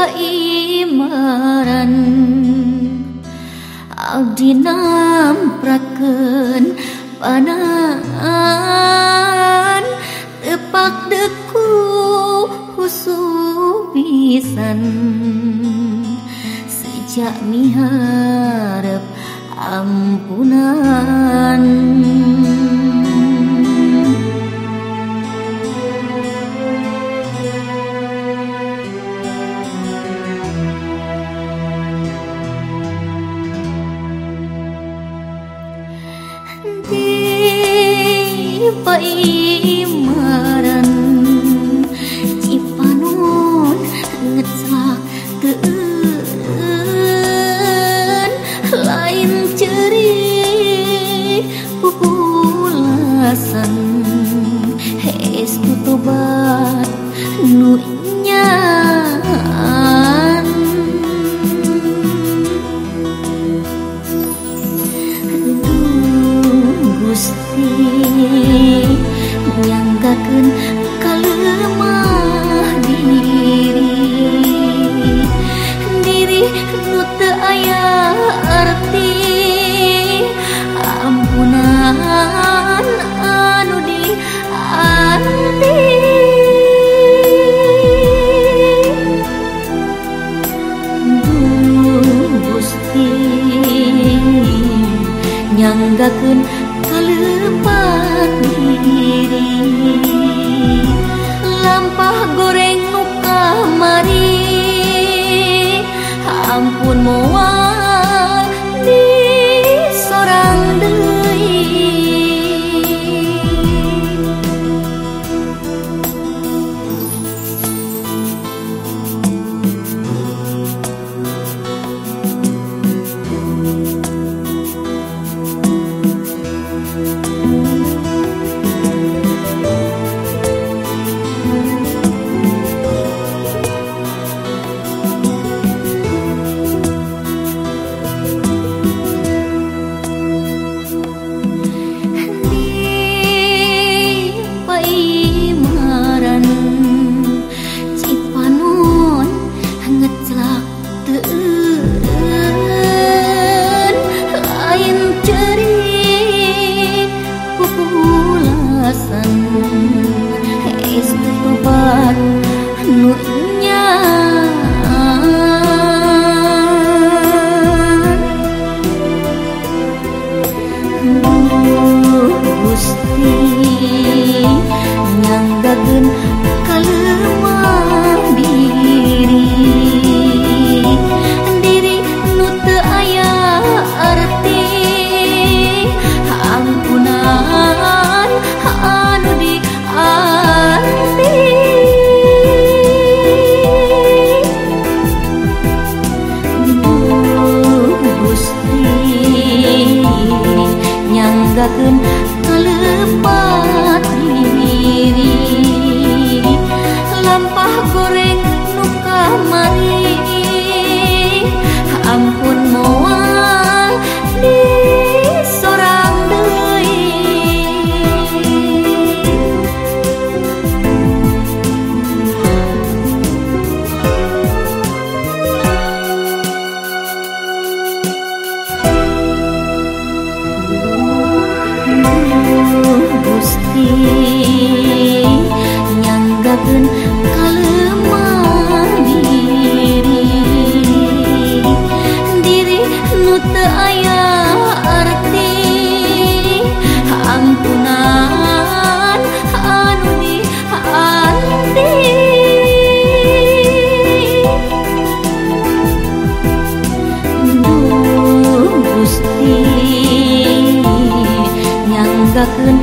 paimaran Abdi namprakeun panaan tepak deku husu pisan sejak miharep ampunan. Cipanon ngetlak ke Gusti nyanggaken kalemah diri. Diri nu teu aya arti ampunan anu di anti Gusti nyanggakeun cứ nyanggakan kalemah diri diri nuta ayah arti ampunan anu di arti Duh Gusti nyanggakan